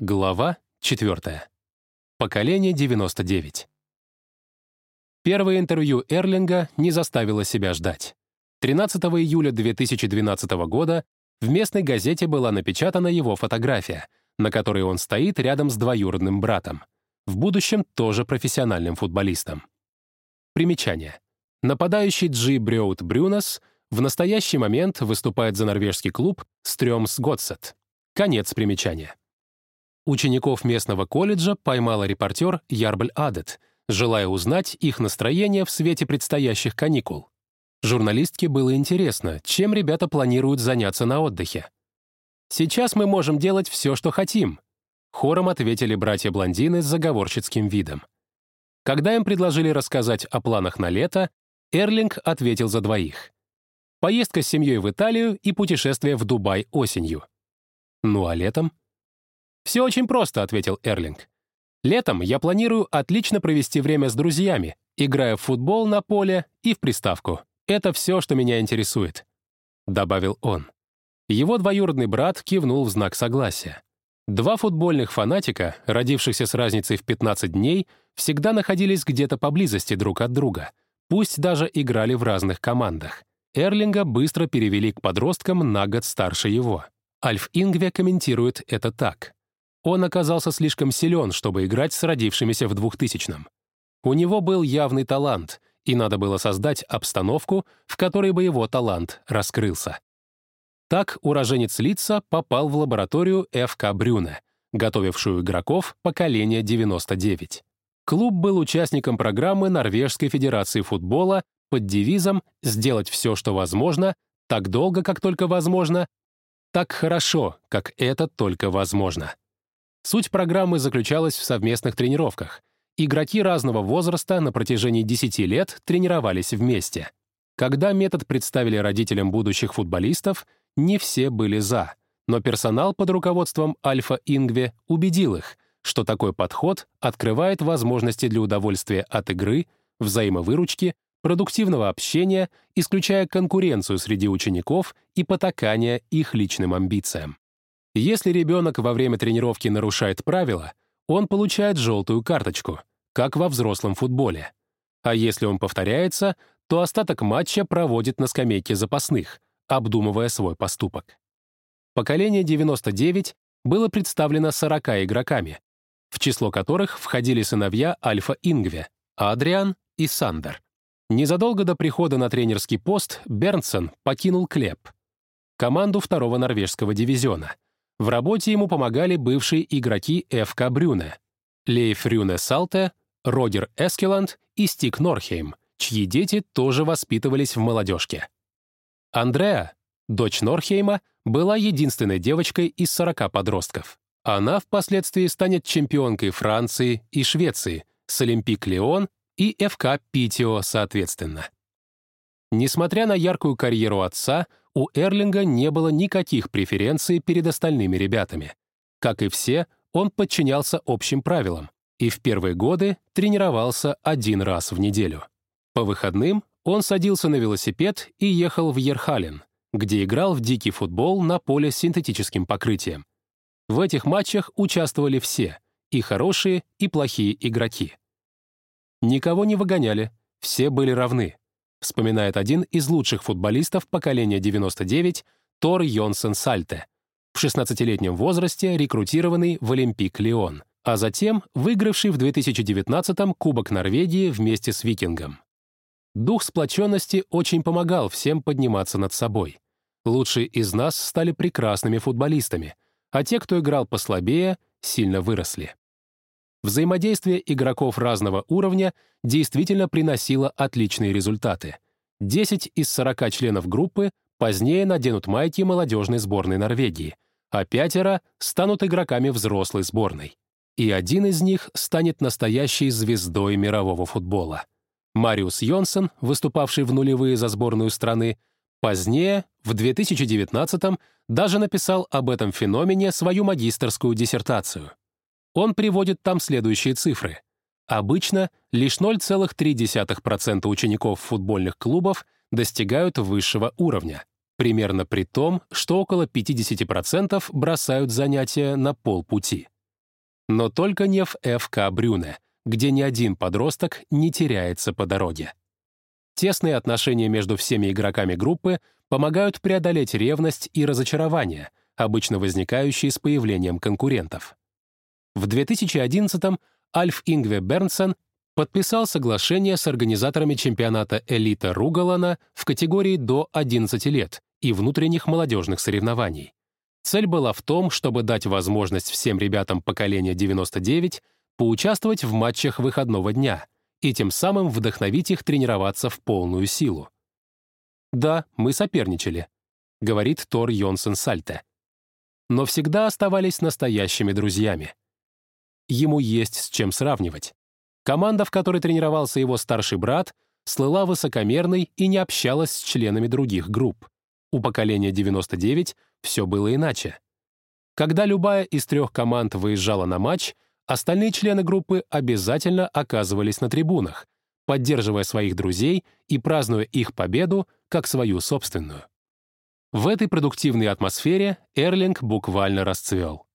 Глава 4. Поколение 99. Первое интервью Эрлинга не заставило себя ждать. 13 июля 2012 года в местной газете была напечатана его фотография, на которой он стоит рядом с двоюродным братом, в будущем тоже профессиональным футболистом. Примечание. Нападающий Джи Брёут Брюнес в настоящий момент выступает за норвежский клуб Стрёмс Готсет. Конец примечания. Учеников местного колледжа поймала репортер Ярбль Адет, желая узнать их настроение в свете предстоящих каникул. Журналистке было интересно, чем ребята планируют заняться на отдыхе. «Сейчас мы можем делать все, что хотим», — хором ответили братья-блондины с заговорщицким видом. Когда им предложили рассказать о планах на лето, Эрлинг ответил за двоих. Поездка с семьей в Италию и путешествие в Дубай осенью. Ну а летом? «Все очень просто», — ответил Эрлинг. «Летом я планирую отлично провести время с друзьями, играя в футбол на поле и в приставку. Это все, что меня интересует», — добавил он. Его двоюродный брат кивнул в знак согласия. Два футбольных фанатика, родившихся с разницей в 15 дней, всегда находились где-то поблизости друг от друга, пусть даже играли в разных командах. Эрлинга быстро перевели к подросткам на год старше его. Альф Ингве комментирует это так. Он оказался слишком силен, чтобы играть с родившимися в 2000-м. У него был явный талант, и надо было создать обстановку, в которой бы его талант раскрылся. Так уроженец Лица попал в лабораторию ФК Брюне, готовившую игроков поколения 99. Клуб был участником программы Норвежской Федерации футбола под девизом «Сделать все, что возможно, так долго, как только возможно, так хорошо, как это только возможно». Суть программы заключалась в совместных тренировках. Игроки разного возраста на протяжении 10 лет тренировались вместе. Когда метод представили родителям будущих футболистов, не все были «за», но персонал под руководством Альфа Ингве убедил их, что такой подход открывает возможности для удовольствия от игры, взаимовыручки, продуктивного общения, исключая конкуренцию среди учеников и потакания их личным амбициям. Если ребенок во время тренировки нарушает правила, он получает желтую карточку, как во взрослом футболе. А если он повторяется, то остаток матча проводит на скамейке запасных, обдумывая свой поступок. Поколение 99 было представлено 40 игроками, в число которых входили сыновья Альфа Ингве, Адриан и Сандер. Незадолго до прихода на тренерский пост Бернсон покинул Клеп, команду второго норвежского дивизиона — в работе ему помогали бывшие игроки ФК Брюне, Лейф Рюне Салте, Родер Эскеланд и Стик Норхейм, чьи дети тоже воспитывались в молодежке. Андреа, дочь Норхейма, была единственной девочкой из 40 подростков. Она впоследствии станет чемпионкой Франции и Швеции с Олимпик Леон и ФК Питио соответственно. Несмотря на яркую карьеру отца, у Эрлинга не было никаких преференций перед остальными ребятами. Как и все, он подчинялся общим правилам и в первые годы тренировался один раз в неделю. По выходным он садился на велосипед и ехал в Ерхален, где играл в дикий футбол на поле с синтетическим покрытием. В этих матчах участвовали все, и хорошие, и плохие игроки. Никого не выгоняли, все были равны вспоминает один из лучших футболистов поколения 99 Тор Йонсен Сальте, в 16-летнем возрасте рекрутированный в Олимпик Лион, а затем выигравший в 2019-м Кубок Норвегии вместе с Викингом. Дух сплоченности очень помогал всем подниматься над собой. Лучшие из нас стали прекрасными футболистами, а те, кто играл послабее, сильно выросли. Взаимодействие игроков разного уровня действительно приносило отличные результаты. 10 из 40 членов группы позднее наденут майки молодежной сборной Норвегии, а пятеро станут игроками взрослой сборной. И один из них станет настоящей звездой мирового футбола. Мариус Йонсен, выступавший в нулевые за сборную страны, позднее, в 2019-м, даже написал об этом феномене свою магистерскую диссертацию. Он приводит там следующие цифры. Обычно лишь 0,3% учеников футбольных клубов достигают высшего уровня, примерно при том, что около 50% бросают занятия на полпути. Но только не в ФК Брюне, где ни один подросток не теряется по дороге. Тесные отношения между всеми игроками группы помогают преодолеть ревность и разочарование, обычно возникающие с появлением конкурентов. В 2011-м Альф Ингве Бернсен подписал соглашение с организаторами чемпионата «Элита Ругалана» в категории до 11 лет и внутренних молодежных соревнований. Цель была в том, чтобы дать возможность всем ребятам поколения 99 поучаствовать в матчах выходного дня и тем самым вдохновить их тренироваться в полную силу. «Да, мы соперничали», — говорит Тор Йонсен Сальте. «Но всегда оставались настоящими друзьями. Ему есть с чем сравнивать. Команда, в которой тренировался его старший брат, слыла высокомерной и не общалась с членами других групп. У поколения 99 все было иначе. Когда любая из трех команд выезжала на матч, остальные члены группы обязательно оказывались на трибунах, поддерживая своих друзей и празднуя их победу как свою собственную. В этой продуктивной атмосфере Эрлинг буквально расцвел.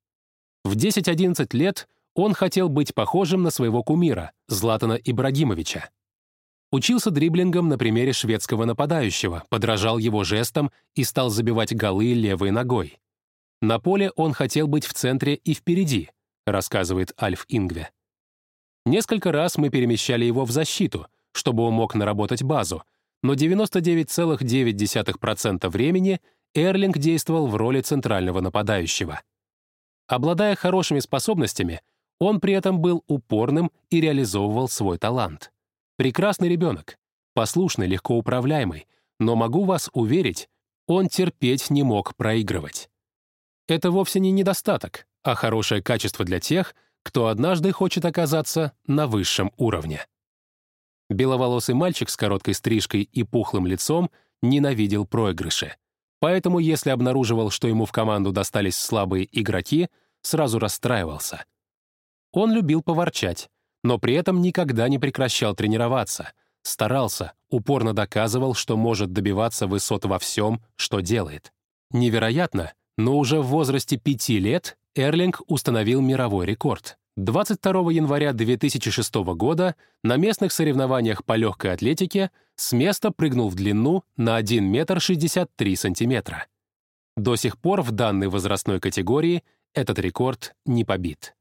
В 10-11 лет он хотел быть похожим на своего кумира, Златана Ибрагимовича. Учился дриблингом на примере шведского нападающего, подражал его жестам и стал забивать голы левой ногой. На поле он хотел быть в центре и впереди, рассказывает Альф Ингве. Несколько раз мы перемещали его в защиту, чтобы он мог наработать базу, но 99,9% времени Эрлинг действовал в роли центрального нападающего. Обладая хорошими способностями, он при этом был упорным и реализовывал свой талант. Прекрасный ребенок, послушный, легко управляемый, но могу вас уверить, он терпеть не мог проигрывать. Это вовсе не недостаток, а хорошее качество для тех, кто однажды хочет оказаться на высшем уровне. Беловолосый мальчик с короткой стрижкой и пухлым лицом ненавидел проигрыши. Поэтому, если обнаруживал, что ему в команду достались слабые игроки, сразу расстраивался. Он любил поворчать, но при этом никогда не прекращал тренироваться, старался, упорно доказывал, что может добиваться высот во всем, что делает. Невероятно, но уже в возрасте пяти лет Эрлинг установил мировой рекорд. 22 января 2006 года на местных соревнованиях по легкой атлетике с места прыгнул в длину на 1 метр 63 сантиметра. До сих пор в данной возрастной категории этот рекорд не побит.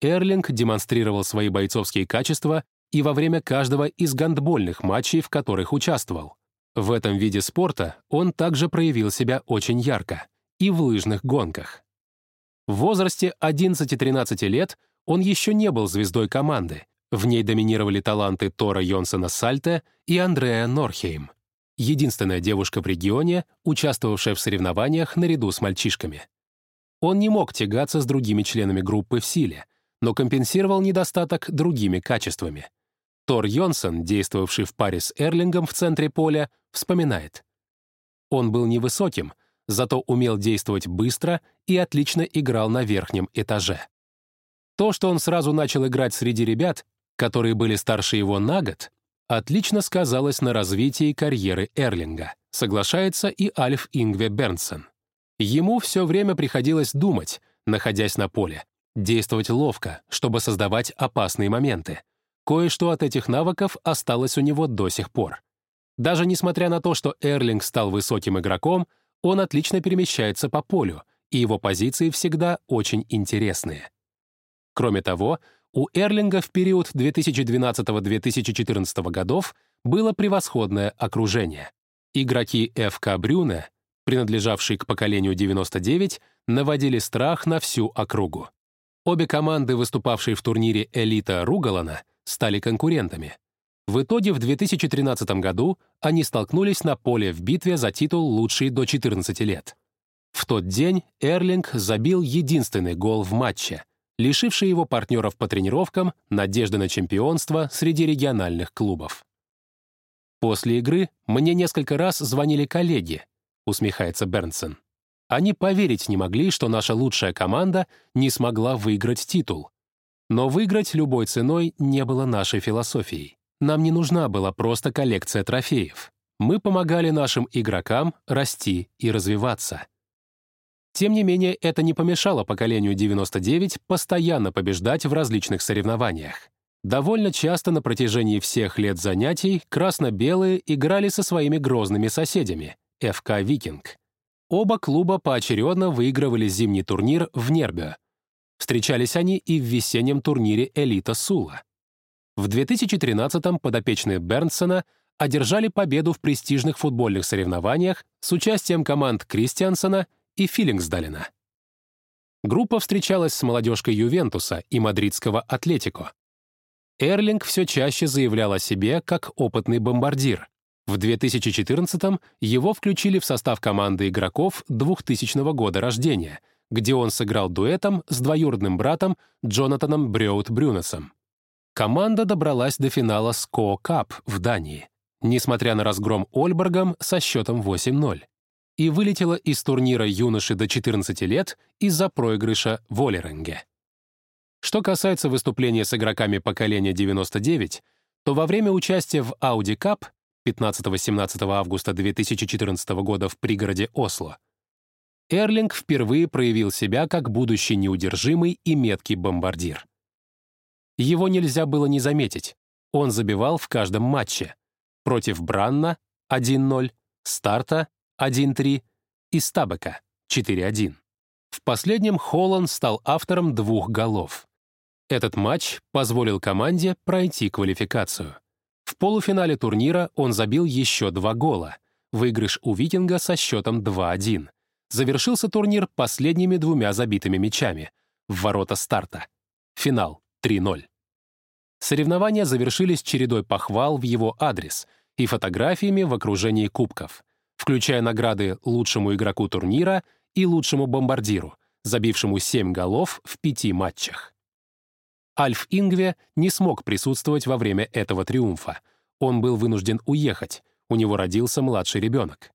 Эрлинг демонстрировал свои бойцовские качества и во время каждого из гандбольных матчей, в которых участвовал. В этом виде спорта он также проявил себя очень ярко и в лыжных гонках. В возрасте 11-13 лет он еще не был звездой команды. В ней доминировали таланты Тора Йонсона Сальте и Андреа Норхейм. Единственная девушка в регионе, участвовавшая в соревнованиях наряду с мальчишками. Он не мог тягаться с другими членами группы в силе, но компенсировал недостаток другими качествами. Тор Йонсон, действовавший в паре с Эрлингом в центре поля, вспоминает. Он был невысоким, зато умел действовать быстро и отлично играл на верхнем этаже. То, что он сразу начал играть среди ребят, которые были старше его на год, отлично сказалось на развитии карьеры Эрлинга, соглашается и Альф Ингве Бернсен. Ему все время приходилось думать, находясь на поле, Действовать ловко, чтобы создавать опасные моменты. Кое-что от этих навыков осталось у него до сих пор. Даже несмотря на то, что Эрлинг стал высоким игроком, он отлично перемещается по полю, и его позиции всегда очень интересные. Кроме того, у Эрлинга в период 2012-2014 годов было превосходное окружение. Игроки ФК Брюне, принадлежавшие к поколению 99, наводили страх на всю округу. Обе команды, выступавшие в турнире «Элита» Ругалана, стали конкурентами. В итоге в 2013 году они столкнулись на поле в битве за титул «Лучший до 14 лет». В тот день Эрлинг забил единственный гол в матче, лишивший его партнеров по тренировкам надежды на чемпионство среди региональных клубов. «После игры мне несколько раз звонили коллеги», — усмехается Бернсон. Они поверить не могли, что наша лучшая команда не смогла выиграть титул. Но выиграть любой ценой не было нашей философией. Нам не нужна была просто коллекция трофеев. Мы помогали нашим игрокам расти и развиваться. Тем не менее, это не помешало поколению 99 постоянно побеждать в различных соревнованиях. Довольно часто на протяжении всех лет занятий красно-белые играли со своими грозными соседями — ФК «Викинг». Оба клуба поочередно выигрывали зимний турнир в Нербе. Встречались они и в весеннем турнире «Элита Сула». В 2013-м подопечные Бернсона одержали победу в престижных футбольных соревнованиях с участием команд Кристиансона и Филингсдалена. Группа встречалась с молодежкой Ювентуса и мадридского Атлетико. Эрлинг все чаще заявлял о себе как опытный бомбардир. В 2014-м его включили в состав команды игроков 2000 года рождения, где он сыграл дуэтом с двоюродным братом Джонатаном Брёут Брюнесом. Команда добралась до финала СКО Кап в Дании, несмотря на разгром Ольбергом со счетом 8-0, и вылетела из турнира юноши до 14 лет из-за проигрыша в Олеренге. Что касается выступления с игроками поколения 99, то во время участия в Audi Cup 15-17 августа 2014 года в пригороде Осло, Эрлинг впервые проявил себя как будущий неудержимый и меткий бомбардир. Его нельзя было не заметить. Он забивал в каждом матче. Против Бранна — 1-0, Старта — 1-3 и Стабека — 4-1. В последнем Холланд стал автором двух голов. Этот матч позволил команде пройти квалификацию. В полуфинале турнира он забил еще два гола. Выигрыш у «Викинга» со счетом 2-1. Завершился турнир последними двумя забитыми мячами в ворота старта. Финал 3-0. Соревнования завершились чередой похвал в его адрес и фотографиями в окружении кубков, включая награды лучшему игроку турнира и лучшему бомбардиру, забившему 7 голов в пяти матчах. Альф Ингве не смог присутствовать во время этого триумфа. Он был вынужден уехать, у него родился младший ребенок.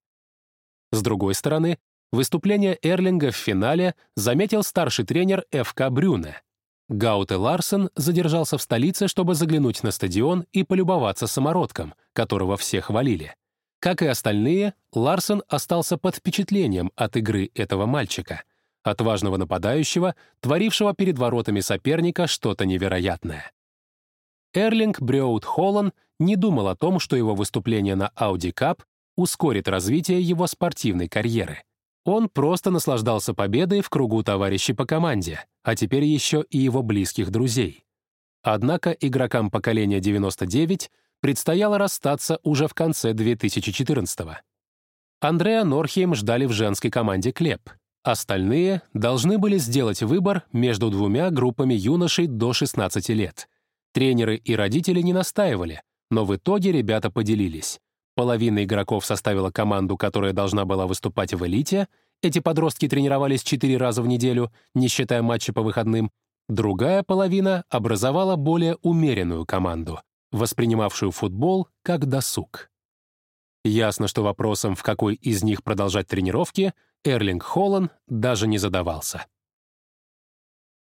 С другой стороны, выступление Эрлинга в финале заметил старший тренер ФК Брюне. Гауте Ларсен задержался в столице, чтобы заглянуть на стадион и полюбоваться самородком, которого все хвалили. Как и остальные, Ларсен остался под впечатлением от игры этого мальчика — отважного нападающего, творившего перед воротами соперника что-то невероятное. Эрлинг Брёут Холлан не думал о том, что его выступление на Audi Cup ускорит развитие его спортивной карьеры. Он просто наслаждался победой в кругу товарищей по команде, а теперь еще и его близких друзей. Однако игрокам поколения 99 предстояло расстаться уже в конце 2014-го. Андреа Норхейм ждали в женской команде «Клеп», Остальные должны были сделать выбор между двумя группами юношей до 16 лет. Тренеры и родители не настаивали, но в итоге ребята поделились. Половина игроков составила команду, которая должна была выступать в элите. Эти подростки тренировались четыре раза в неделю, не считая матчей по выходным. Другая половина образовала более умеренную команду, воспринимавшую футбол как досуг. Ясно, что вопросом, в какой из них продолжать тренировки, Эрлинг Холлан даже не задавался.